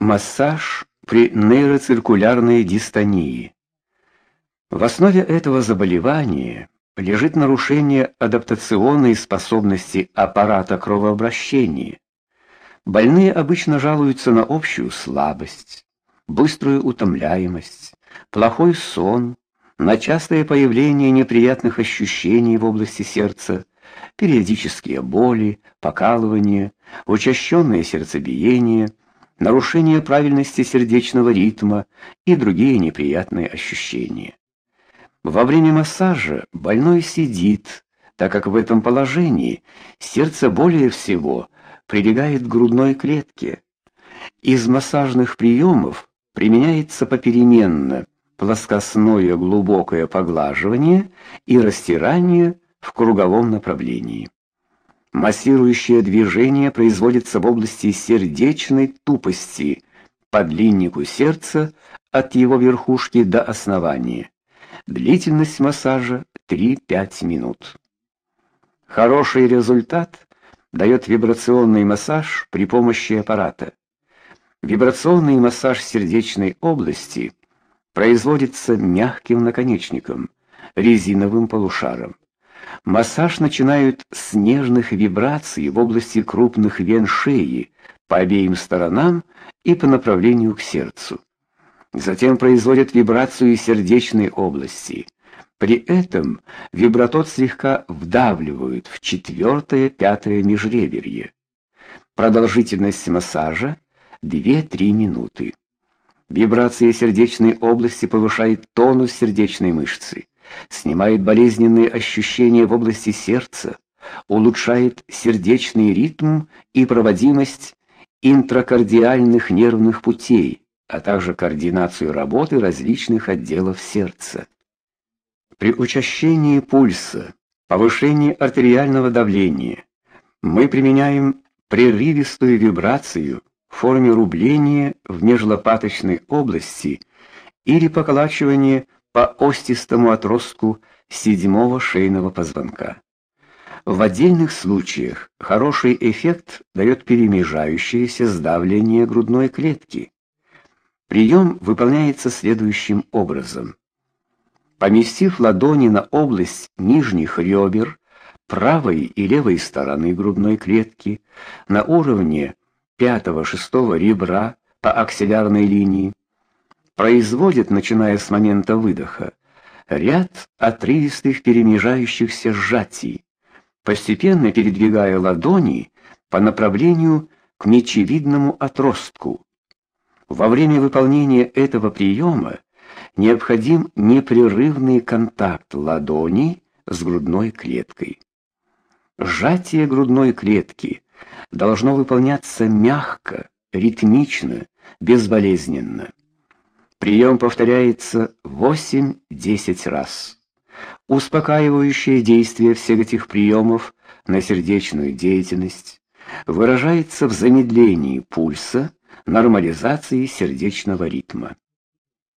Массаж при нейроциркулярной дистонии. В основе этого заболевания лежит нарушение адаптационной способности аппарата кровообращения. Больные обычно жалуются на общую слабость, быструю утомляемость, плохой сон, на частое появление неприятных ощущений в области сердца, периодические боли, покалывания, учащенное сердцебиение, нарушение правильности сердечного ритма и другие неприятные ощущения. Во время массажа больной сидит, так как в этом положении сердце более всего прилегает к грудной клетке. Из массажных приемов применяется попеременно плоскостное глубокое поглаживание и растирание в круговом направлении. Массирующее движение производится в области сердечной тупости, по длиннику сердца от его верхушки до основания. Длительность массажа 3-5 минут. Хороший результат дает вибрационный массаж при помощи аппарата. Вибрационный массаж сердечной области производится мягким наконечником, резиновым полушаром. Массаж начинают с нежных вибраций в области крупных вен шеи по обеим сторонам и по направлению к сердцу. Затем производят вибрацию сердечной области. При этом вибратот слегка вдавливают в четвертое-пятое межреберье. Продолжительность массажа 2-3 минуты. Вибрация сердечной области повышает тонус сердечной мышцы снимает болезненные ощущения в области сердца, улучшает сердечный ритм и проводимость интракардиальных нервных путей, а также координацию работы различных отделов сердца. При учащении пульса, повышении артериального давления мы применяем прерывистую вибрацию в форме рубления в межлопаточной области или поколачивания по остистому отростку седьмого шейного позвонка. В отдельных случаях хороший эффект дает перемежающееся сдавление грудной клетки. Прием выполняется следующим образом. Поместив ладони на область нижних ребер правой и левой стороны грудной клетки на уровне пятого-шестого ребра по аксиллярной линии, производит, начиная с момента выдоха, ряд отрывистых перемежающихся сжатий, постепенно передвигая ладони по направлению к мечевидному отростку. Во время выполнения этого приема необходим непрерывный контакт ладони с грудной клеткой. Сжатие грудной клетки должно выполняться мягко, ритмично, безболезненно. Прием повторяется 8-10 раз. Успокаивающее действие всех этих приемов на сердечную деятельность выражается в замедлении пульса, нормализации сердечного ритма.